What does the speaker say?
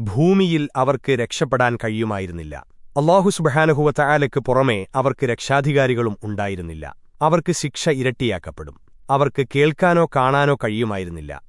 ഭൂമിയിൽ അവർക്ക് രക്ഷപ്പെടാൻ കഴിയുമായിരുന്നില്ല. അള്ളാഹു സുബഹാനുഹുവ പുറമേ അവർക്ക് രക്ഷാധികാരികളും ഉണ്ടായിരുന്നില്ല. അവർക്ക് ശിക്ഷ ഇരട്ടിയാക്കപ്പെടും. അവർക്ക് കേൾക്കാനോ കാണാനോ കഴിയുമായിരുന്നില്ല.